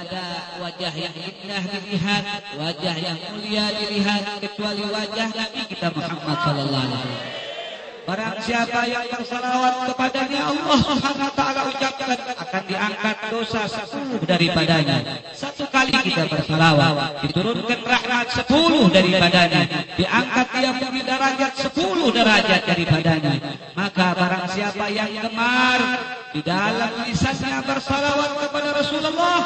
ada wajah yang indah dilihat, wajah yang mulia dilihat kecuali wajah Nabi kita Muhammad sallallahu alaihi wasallam. Barang siapa yang bersalawat kepadanya Allah Subhanahu taala ucapkan akan diangkat dosa sepuluh daripadanya. Satu kali kita bersalawat diturunkan rahmat sepuluh daripadanya, diangkat dia punya derajat sepuluh derajat daripadanya. Maka barang siapa yang gemar di dalam lisannya bersalawat kepada Rasulullah,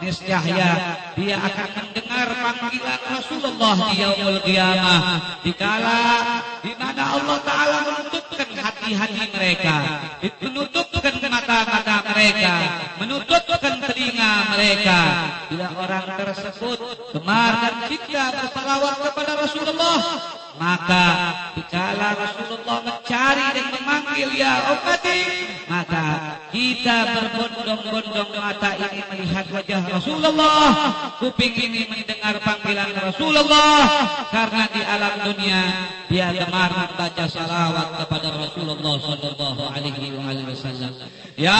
niscaya dia akan mendengar panggilan Rasulullah di yaumul qiyamah dikala di mana Allah taala menutupkan hati-hati mereka, menutupkan mata-mata mereka, menutupkan telinga mereka. Bila orang tersebut gemar dan cinta bersalawat kepada Rasulullah, maka dikala Rasulullah mencari dan memanggil ya ummati, maka kita berbondong-bondong mata ini melihat wajah Rasulullah, kuping ini mendengar panggilan Rasulullah, karena di alam dunia dia gemar membaca salawat kepada Rasulullah sallallahu alaihi wasallam. Ya